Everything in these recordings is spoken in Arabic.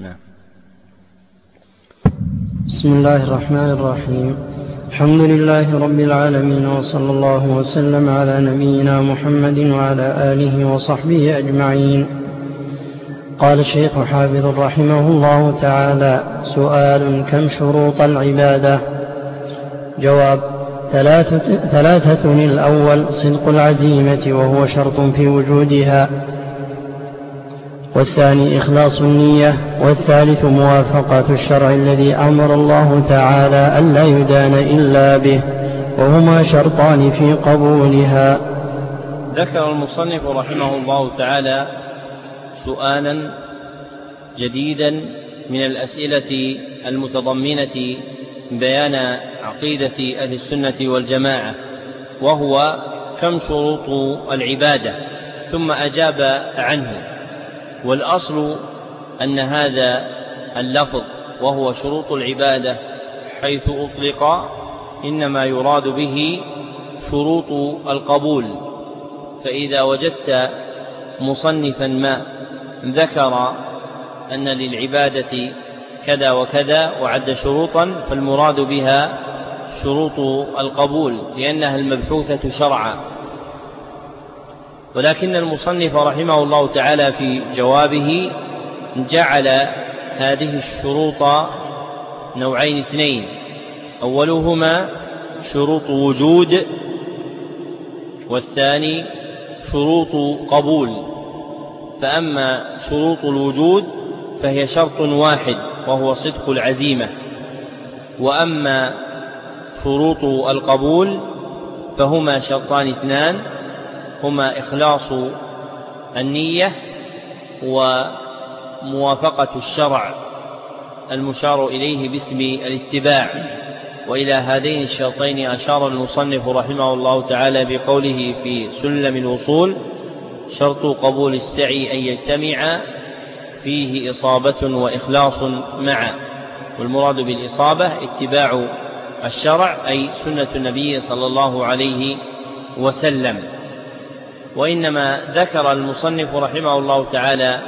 نعم. بسم الله الرحمن الرحيم. الحمد لله رب العالمين وصلى الله وسلم على نبينا محمد وعلى آله وصحبه أجمعين. قال الشيخ حافظ رحمه الله تعالى سؤال كم شروط العبادة؟ جواب ثلاثة, ثلاثة الأول صدق العزيمة وهو شرط في وجودها. والثاني إخلاص النية والثالث موافقة الشرع الذي أمر الله تعالى ألا يدان إلا به وهما شرطان في قبولها. ذكر المصنف رحمه الله تعالى سؤالا جديدا من الأسئلة المتضمنة بيان عقيدة أهل السنة والجماعة وهو كم شروط العبادة ثم أجاب عنه. والأصل أن هذا اللفظ وهو شروط العبادة حيث أطلق إنما يراد به شروط القبول. فإذا وجدت مصنفا ما ذكر أن للعبادة كذا وكذا وعد شروطا فالمراد بها شروط القبول لأنها المبحوثة شرعا. ولكن المصنف رحمه الله تعالى في جوابه جعل هذه الشروط نوعين اثنين. أولهما شروط وجود والثاني شروط قبول. فأما شروط الوجود فهي شرط واحد وهو صدق العزيمة. وأما شروط القبول فهما شرطان اثنان هما إخلاص النية وموافقة الشرع المشار إليه باسم الاتباع. وإلى هذين الشرطين أشار المصنف رحمه الله تعالى بقوله في سلم الوصول شرط قبول السعي أن يجتمع فيه إصابة وإخلاص معا. والمراد بالإصابة اتباع الشرع أي سنة النبي صلى الله عليه وسلم. وإنما ذكر المصنف رحمه الله تعالى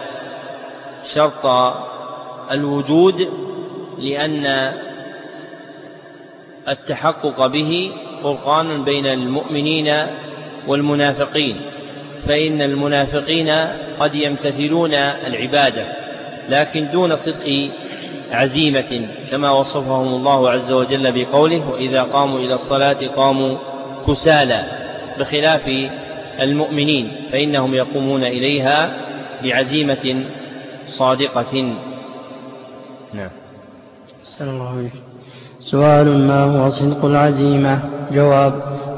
شرط الوجود لأن التحقق به فرقان بين المؤمنين والمنافقين فإن المنافقين قد يمتثلون العبادة لكن دون صدق عزيمة كما وصفهم الله عز وجل بقوله وإذا قاموا إلى الصلاة قاموا كسالى بخلاف المؤمنين فإنهم يقومون إليها بعزيمة صادقة. نعم. الله عليه سؤال ما هو صدق العزيمة؟ جواب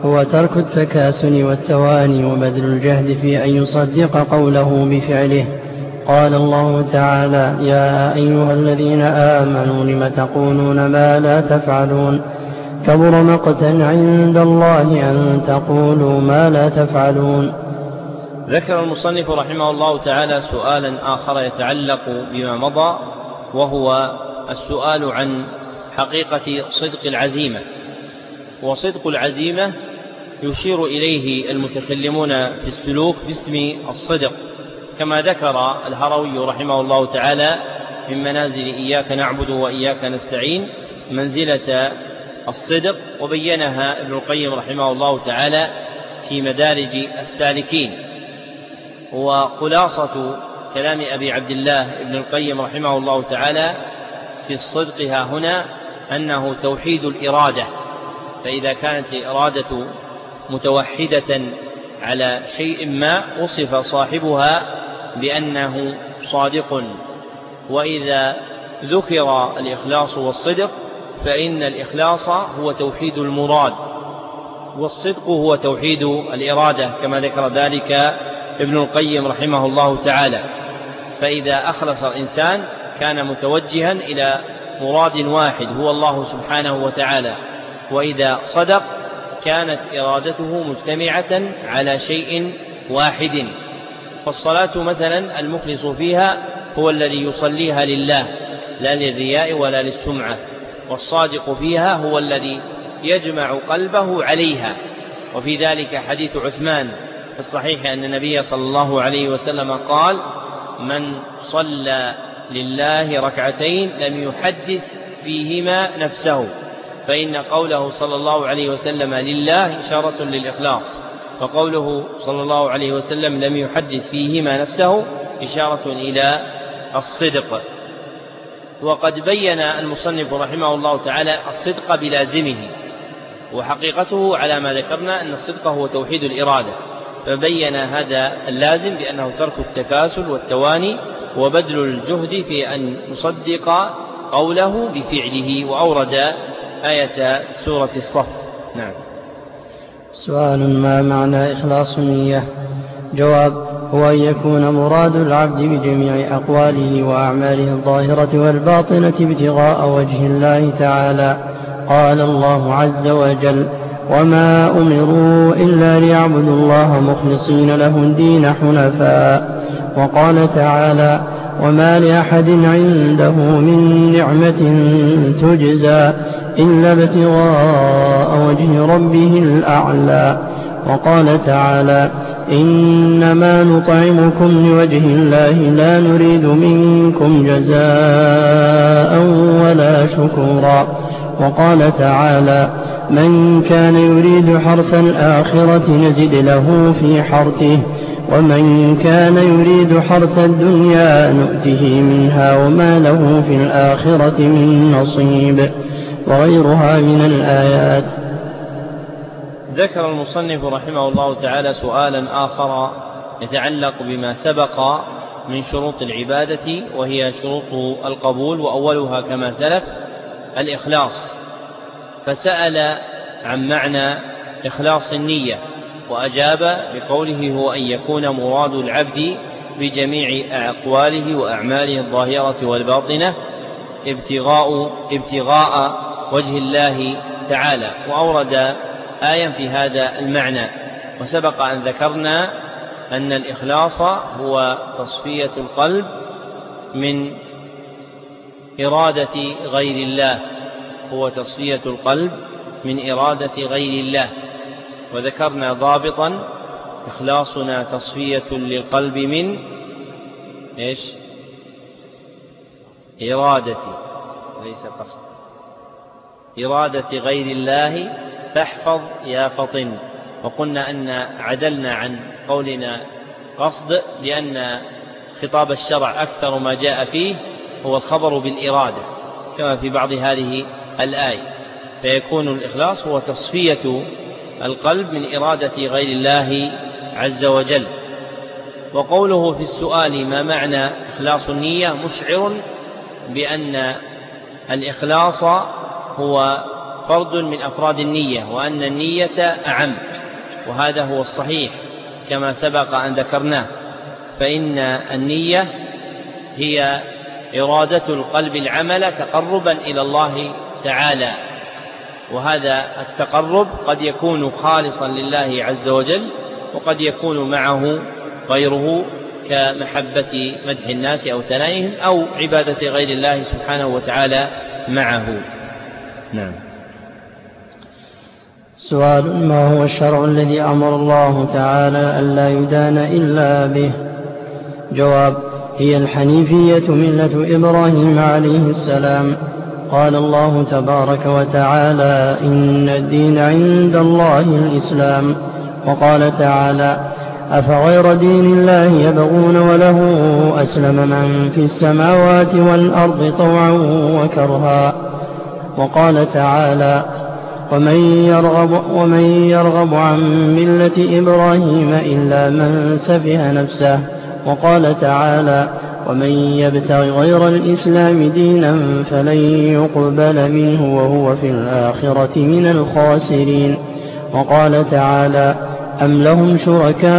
هو ترك التكاسل والتواني وبذل الجهد في أن يصدق قوله بفعله. قال الله تعالى يا أيها الذين آمنوا لم تقولون ما لا تفعلون؟ كبر مقتا عند الله أن تقولوا ما لا تفعلون ذكر المصنف رحمه الله تعالى سؤالا آخر يتعلق بما مضى وهو السؤال عن حقيقة صدق العزيمة. وصدق العزيمة يشير إليه المتكلمون في السلوك باسم الصدق كما ذكر الهروي رحمه الله تعالى من منازل إياك نعبد وإياك نستعين منزلة الصدق وبينها ابن القيم رحمه الله تعالى في مدارج السالكين. وخلاصة كلام أبي عبد الله ابن القيم رحمه الله تعالى في الصدق ها هنا أنه توحيد الإرادة. فإذا كانت الإرادة متوحدة على شيء ما وصف صاحبها بأنه صادق. وإذا ذكر الإخلاص والصدق فإن الإخلاص هو توحيد المراد والصدق هو توحيد الإرادة كما ذكر ذلك ابن القيم رحمه الله تعالى. فإذا أخلص الإنسان كان متوجها إلى مراد واحد هو الله سبحانه وتعالى. وإذا صدق كانت إرادته مجتمعة على شيء واحد. فالصلاة مثلا المخلص فيها هو الذي يصليها لله لا للرياء ولا للسمعة. والصادق فيها هو الذي يجمع قلبه عليها. وفي ذلك حديث عثمان في الصحيح أن النبي صلى الله عليه وسلم قال من صلى لله ركعتين لم يحدث فيهما نفسه فإن قوله صلى الله عليه وسلم لله إشارة للإخلاص وقوله صلى الله عليه وسلم لم يحدث فيهما نفسه إشارة إلى الصدق. وقد بين المصنف رحمه الله تعالى الصدق بلازمه وحقيقته على ما ذكرنا أن الصدق هو توحيد الإرادة فبين هذا اللازم بأنه ترك التكاسل والتواني وبذل الجهد في أن يصدق قوله بفعله وأورد آية سورة الصف. نعم. سؤال ما معنى إخلاص النية؟ جواب هو أن يكون مراد العبد بجميع أقواله وأعماله الظاهرة والباطنة ابتغاء وجه الله تعالى. قال الله عز وجل وما أمروا إلا ليعبدوا الله مخلصين له الدين حنفاء وقال تعالى وما لأحد عنده من نعمة تجزى إلا ابتغاء وجه ربه الأعلى وقال تعالى إنما نطعمكم لوجه الله لا نريد منكم جزاء ولا شكورا. وقال تعالى من كان يريد حرث الآخرة نزد له في حرثه ومن كان يريد حرث الدنيا نؤته منها وما له في الآخرة من نصيب. وغيرها من الآيات. ذكر المصنف رحمه الله تعالى سؤالا آخر يتعلق بما سبق من شروط العبادة وهي شروط القبول وأولها كما سلف الإخلاص. فسأل عن معنى إخلاص النية وأجاب بقوله هو أن يكون مراد العبد بجميع أقواله وأعماله الظاهرة والباطنة ابتغاء ابتغاء وجه الله تعالى. وأورد آية في هذا المعنى. وسبق أن ذكرنا أن الإخلاص هو تصفية القلب من إرادة غير الله. هو تصفية القلب من إرادة غير الله. وذكرنا ضابطا إخلاصنا تصفية للقلب من إيش؟ إرادة ليس قصد. إرادة غير الله فاحفظ يا فطن. وقلنا أن عدلنا عن قولنا قصد لأن خطاب الشرع أكثر ما جاء فيه هو الخبر بالإرادة كما في بعض هذه الآية فيكون الإخلاص هو تصفية القلب من إرادة غير الله عز وجل. وقوله في السؤال ما معنى إخلاص النية مشعر بأن الإخلاص هو فرد من أفراد النية وأن النية أعم وهذا هو الصحيح كما سبق أن ذكرناه. فإن النية هي إرادة القلب العمل تقربا إلى الله تعالى وهذا التقرب قد يكون خالصا لله عز وجل وقد يكون معه غيره كمحبة مدح الناس أو ثنائهم أو عبادة غير الله سبحانه وتعالى معه. نعم. سؤال ما هو الشرع الذي أمر الله تعالى ألا يدان إلا به؟ جواب هي الحنيفية ملة إبراهيم عليه السلام. قال الله تبارك وتعالى إن الدين عند الله الإسلام. وقال تعالى أفغير دين الله يبغون وله أسلم من في السماوات والأرض طوعا وكرها. وقال تعالى ومن يرغب, ومن يرغب عن ملة إبراهيم إلا من سفه نفسه. وقال تعالى ومن يبتغ غير الإسلام دينا فلن يقبل منه وهو في الآخرة من الخاسرين. وقال تعالى أم لهم شركاء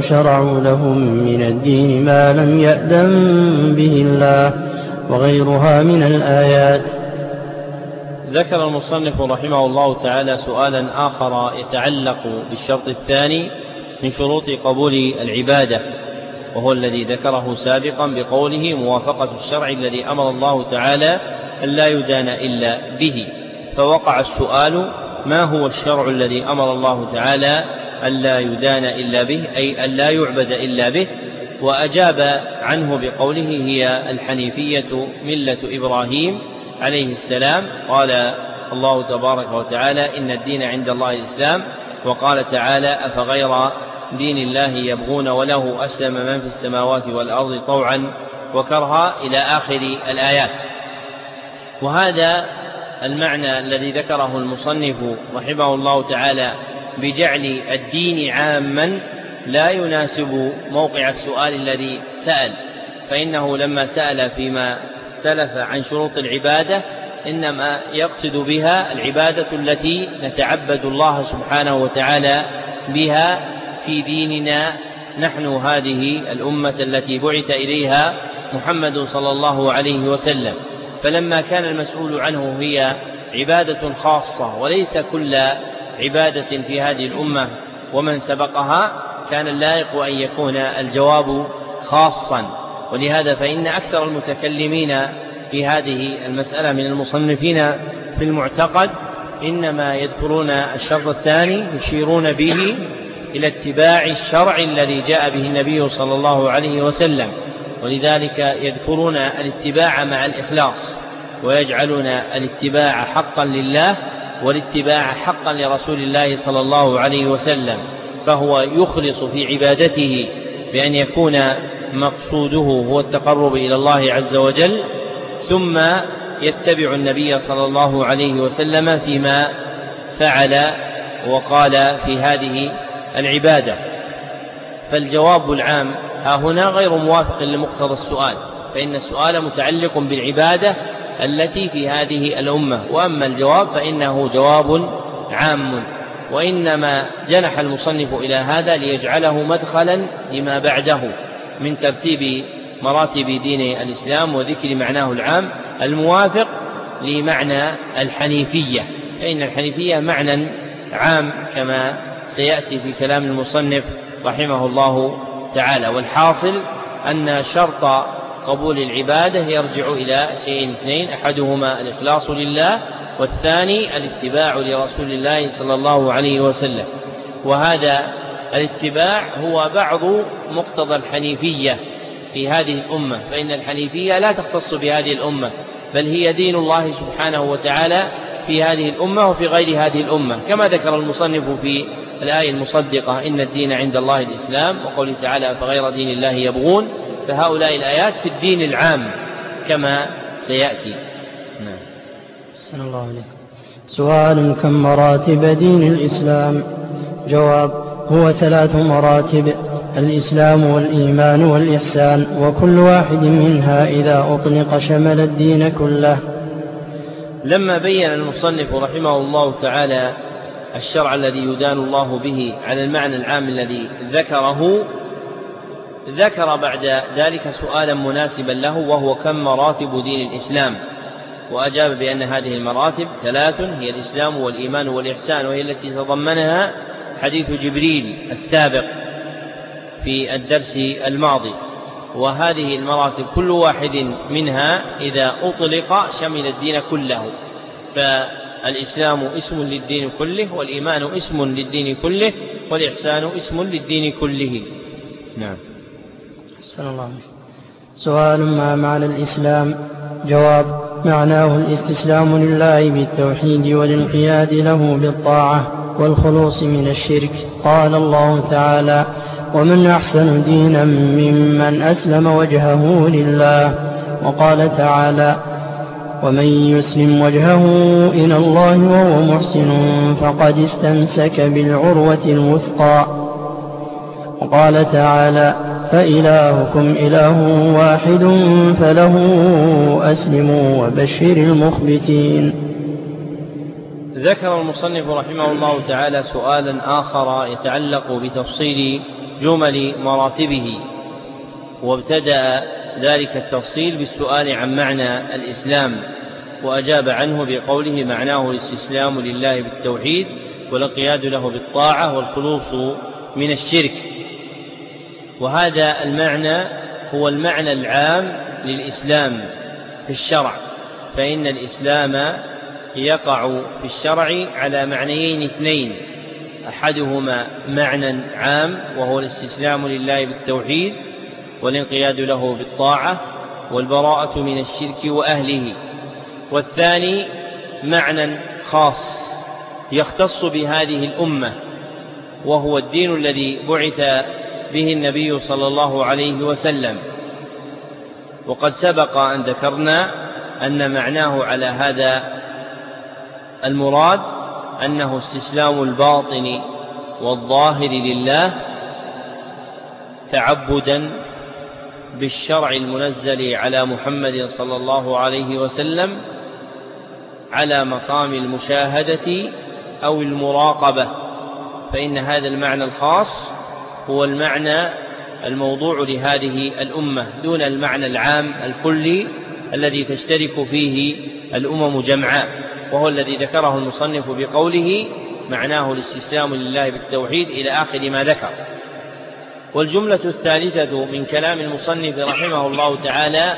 شرعوا لهم من الدين ما لم يأذن به الله وغيرها من الآيات. ذكر المصنف رحمه الله تعالى سؤالا آخر يتعلق بالشرط الثاني من شروط قبول العبادة وهو الذي ذكره سابقا بقوله موافقة الشرع الذي أمر الله تعالى أن لا يدان إلا به. فوقع السؤال ما هو الشرع الذي أمر الله تعالى أن لا يدان إلا به أي أن لا يعبد إلا به؟ وأجاب عنه بقوله هي الحنيفية ملة إبراهيم عليه السلام قال الله تبارك وتعالى إن الدين عند الله الإسلام وقال تعالى أفغير دين الله يبغون وله أسلم من في السماوات والأرض طوعا وكرها إلى آخر الآيات. وهذا المعنى الذي ذكره المصنف رحمه الله تعالى بجعل الدين عاما لا يناسب موقع السؤال الذي سأل فإنه لما سأل فيما سلف عن شروط العبادة إنما يقصد بها العبادة التي نتعبد الله سبحانه وتعالى بها في ديننا. نحن هذه الأمة التي بعث إليها محمد صلى الله عليه وسلم. فلما كان المسؤول عنه هي عبادة خاصة وليس كل عبادة في هذه الأمة. ومن سبقها كان اللائق أن يكون الجواب خاصا. ولهذا فإن أكثر المتكلمين في هذه المسألة من المصنفين في المعتقد إنما يذكرون الشرط الثاني يشيرون به إلى اتباع الشرع الذي جاء به النبي صلى الله عليه وسلم. ولذلك يذكرون الاتباع مع الإخلاص ويجعلون الاتباع حقا لله والاتباع حقا لرسول الله صلى الله عليه وسلم فهو يخلص في عبادته بأن يكون مقصوده هو التقرب إلى الله عز وجل ثم يتبع النبي صلى الله عليه وسلم فيما فعل وقال في هذه العبادة. فالجواب العام ها هنا غير موافق لمقتضى السؤال فإن السؤال متعلق بالعبادة التي في هذه الأمة وأما الجواب فإنه جواب عام وإنما جنح المصنف إلى هذا ليجعله مدخلا لما بعده. من ترتيب مراتب دين الإسلام وذكر معناه العام الموافق لمعنى الحنيفية فإن الحنيفية معنى عام كما سيأتي في كلام المصنف رحمه الله تعالى والحاصل أن شرط قبول العبادة يرجع إلى شيئين اثنين أحدهما الإخلاص لله والثاني الاتباع لرسول الله صلى الله عليه وسلم وهذا الاتباع هو بعض مقتضى الحنيفية في هذه الأمة فإن الحنيفية لا تختص بهذه الأمة بل هي دين الله سبحانه وتعالى في هذه الأمة وفي غير هذه الأمة. كما ذكر المصنف في الآية المصدقة إن الدين عند الله الإسلام وقوله تعالى فغير دين الله يبغون فهؤلاء الآيات في الدين العام كما سيأتي. نعم. الله عليه سؤال كم مراتب دين الإسلام؟ جواب هو ثلاث مراتب الإسلام والإيمان والإحسان وكل واحد منها إذا أطلق شمل الدين كله. لما بين المصنف رحمه الله تعالى الشرع الذي يدان الله به على المعنى العام الذي ذكره ذكر بعد ذلك سؤالا مناسبا له وهو كم مراتب دين الإسلام؟ وأجاب بأن هذه المراتب ثلاث هي الإسلام والإيمان والإحسان وهي التي تضمنها حديث جبريل السابق في الدرس الماضي وهذه المراتب كل واحد منها إذا أطلق شمل الدين كله. فالإسلام اسم للدين كله والإيمان اسم للدين كله والإحسان اسم للدين كله. نعم. أحسن الله سؤال ما معنى الإسلام؟ جواب معناه الاستسلام لله بالتوحيد والانقياد له بالطاعة. والخلوص من الشرك. قال الله تعالى ومن أحسن دينا ممن أسلم وجهه لله. وقال تعالى ومن يسلم وجهه إلى الله وهو محسن فقد استمسك بالعروة الوثقى. وقال تعالى فإلهكم إله واحد فله أسلموا وبشر المخبتين. ذكر المصنف رحمه الله تعالى سؤالا آخر يتعلق بتفصيل جمل مراتبه وابتدأ ذلك التفصيل بالسؤال عن معنى الإسلام وأجاب عنه بقوله معناه الاستسلام لله بالتوحيد والانقياد له بالطاعة والخلوص من الشرك وهذا المعنى هو المعنى العام للإسلام في الشرع فإن الإسلام يقع في الشرع على معنيين اثنين. أحدهما معنى عام وهو الاستسلام لله بالتوحيد والانقياد له بالطاعة والبراءة من الشرك وأهله. والثاني معنى خاص يختص بهذه الأمة وهو الدين الذي بعث به النبي صلى الله عليه وسلم. وقد سبق أن ذكرنا أن معناه على هذا المراد أنه استسلام الباطن والظاهر لله تعبدا بالشرع المنزل على محمد صلى الله عليه وسلم على مقام المشاهدة أو المراقبة فإن هذا المعنى الخاص هو المعنى الموضوع لهذه الأمة دون المعنى العام الكلي الذي تشترك فيه الأمم جمعاء. وهو الذي ذكره المصنف بقوله معناه الاستسلام لله بالتوحيد إلى آخر ما ذكر. والجملة الثالثة من كلام المصنف رحمه الله تعالى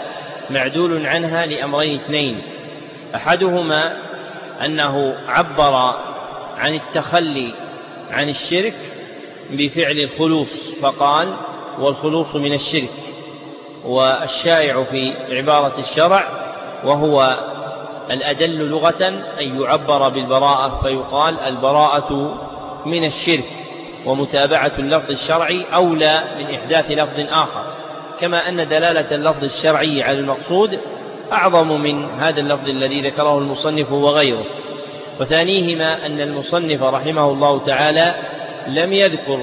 معدول عنها لأمرين اثنين. أحدهما أنه عبر عن التخلي عن الشرك بفعل الخلوص فقال والخلوص من الشرك والشائع في عبارة الشرع وهو الأدل لغة أن يعبر بالبراءة فيقال البراءة من الشرك ومتابعة اللفظ الشرعي أولى من إحداث لفظ آخر. كما أن دلالة اللفظ الشرعي على المقصود أعظم من هذا اللفظ الذي ذكره المصنف وغيره. وثانيهما أن المصنف رحمه الله تعالى لم يذكر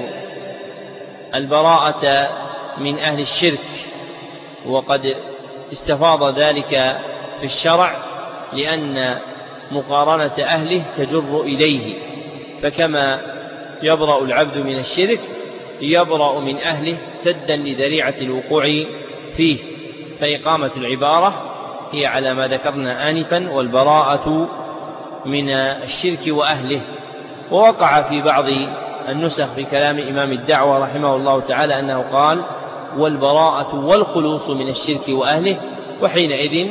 البراءة من أهل الشرك وقد استفاض ذلك في الشرع لأن مقارنة أهله تجر إليه فكما يبرأ العبد من الشرك يبرأ من أهله سدا لذريعة الوقوع فيه. فإقامة العبارة هي على ما ذكرنا آنفا والبراءة من الشرك وأهله. ووقع في بعض النسخ في كلام إمام الدعوة رحمه الله تعالى أنه قال والبراءة والخلوص من الشرك وأهله وحينئذ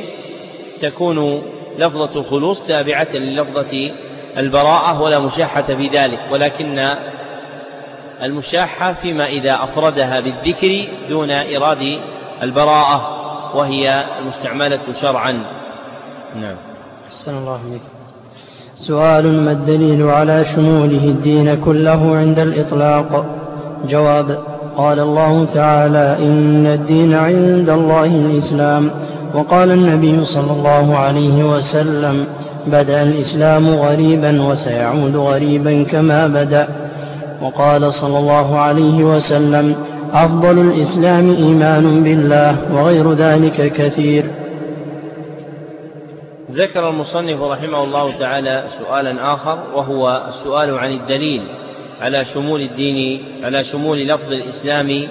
تكون لفظة الخلوص تابعة للفظة البراءة ولا مشاحة في ذلك ولكن المشاحة فيما إذا أفردها بالذكر دون إراد البراءة وهي المستعملة شرعا. نعم. أحسن الله عليك سؤال ما الدليل على شموله الدين كله عند الإطلاق؟ جواب قال الله تعالى إن الدين عند الله الإسلام. وقال النبي صلى الله عليه وسلم بدأ الإسلام غريبا وسيعود غريبا كما بدأ. وقال صلى الله عليه وسلم أفضل الإسلام إيمان بالله وغير ذلك كثير. ذكر المصنف رحمه الله تعالى سؤالا آخر وهو السؤال عن الدليل على شمول الدين على شمول لفظ الإسلام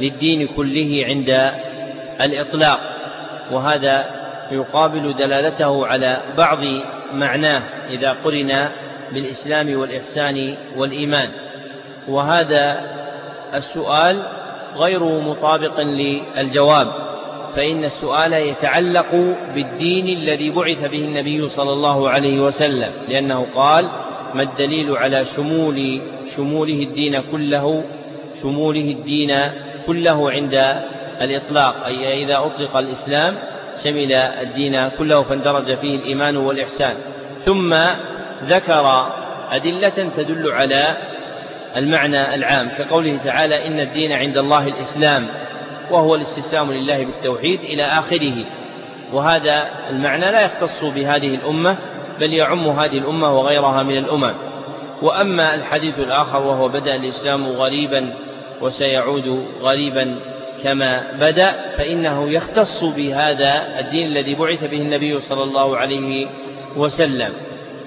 للدين كله عند الإطلاق. وهذا يقابل دلالته على بعض معناه إذا قرن بالإسلام والإحسان والإيمان. وهذا السؤال غير مطابق للجواب فإن السؤال يتعلق بالدين الذي بعث به النبي صلى الله عليه وسلم لأنه قال ما الدليل على شمول شموله الدين كله شموله الدين كله عند الإطلاق أي إذا أطلق الإسلام شمل الدين كله فاندرج فيه الإيمان والإحسان. ثم ذكر أدلة تدل على المعنى العام كقوله تعالى إن الدين عند الله الإسلام وهو الاستسلام لله بالتوحيد إلى آخره. وهذا المعنى لا يختص بهذه الأمة بل يعم هذه الأمة وغيرها من الأمم. وأما الحديث الآخر وهو بدأ الإسلام غريبا وسيعود غريبا كما بدأ فإنه يختص بهذا الدين الذي بعث به النبي صلى الله عليه وسلم.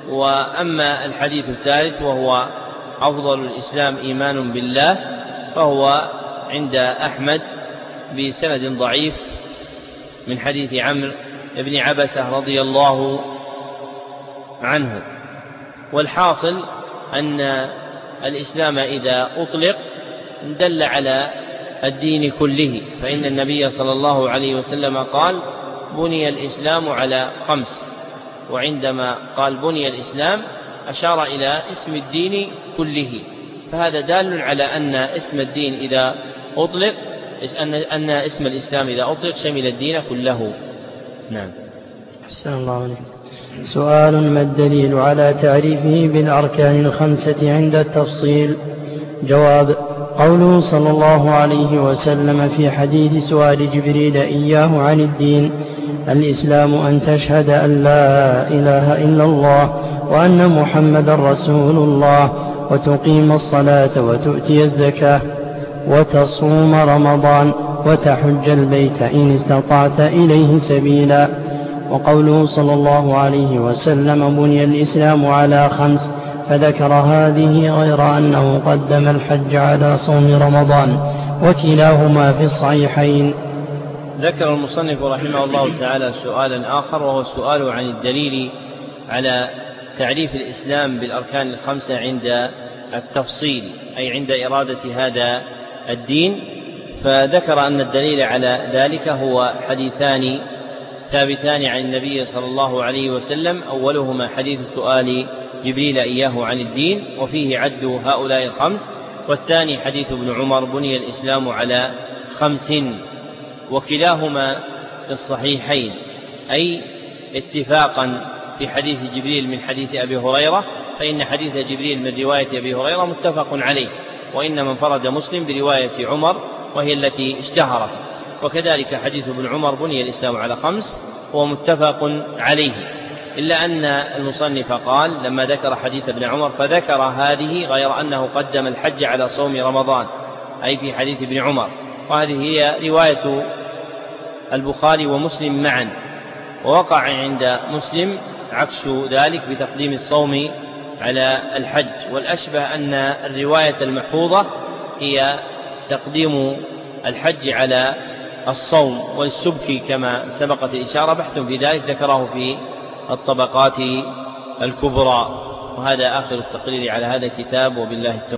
وأما الحديث الثالث وهو أفضل الإسلام إيمان بالله فهو عند أحمد بسند ضعيف من حديث عمرو بن عبسة رضي الله عنه. والحاصل أن الإسلام إذا أطلق دل على الدين كله. فإن النبي صلى الله عليه وسلم قال بني الإسلام على خمس. وعندما قال بني الإسلام أشار إلى اسم الدين كله. فهذا دال على أن اسم الدين إذا أطلق أن اسم الإسلام إذا أطلق شمل الدين كله. نعم. أحسن الله عليك. سؤال ما الدليل على تعريفه بالأركان الخمسة عند التفصيل؟ جواب قوله صلى الله عليه وسلم في حديث سؤال جبريل إياه عن الدين الإسلام أن تشهد أن لا إله إلا الله وأن محمدا رسول الله وتقيم الصلاة وتؤتي الزكاة وتصوم رمضان وتحج البيت إن استطعت إليه سبيلا. وقوله صلى الله عليه وسلم بني الإسلام على خمس فذكر هذه غير أنه قدم الحج على صوم رمضان وكلاهما في الصحيحين. ذكر المصنف رحمه الله تعالى سؤالا آخر وهو السؤال عن الدليل على تعريف الإسلام بالأركان الخمسة عند التفصيل أي عند إرادة هذا الدين. فذكر أن الدليل على ذلك هو حديثان ثابتان عن النبي صلى الله عليه وسلم أولهما حديث سؤال جبريل إياه عن الدين وفيه عد هؤلاء الخمس والثاني حديث ابن عمر بني الإسلام على خمس وكلاهما في الصحيحين أي اتفاقا في حديث جبريل من حديث أبي هريرة فإن حديث جبريل من رواية أبي هريرة متفق عليه وإنما انفرد مسلم برواية عمر وهي التي اشتهرت. وكذلك حديث ابن عمر بني الإسلام على خمس هو متفق عليه. إلا أن المصنف قال لما ذكر حديث ابن عمر فذكر هذه غير أنه قدم الحج على صوم رمضان أي في حديث ابن عمر. وهذه هي رواية البخاري ومسلم معا. ووقع عند مسلم عكس ذلك بتقديم الصوم على الحج. والأشبه أن الرواية المحفوظة هي تقديم الحج على الصوم والسبك كما سبقت الإشارة بحث في ذلك ذكره في الطبقات الكبرى. وهذا آخر التقرير على هذا الكتاب. وبالله التوفيق.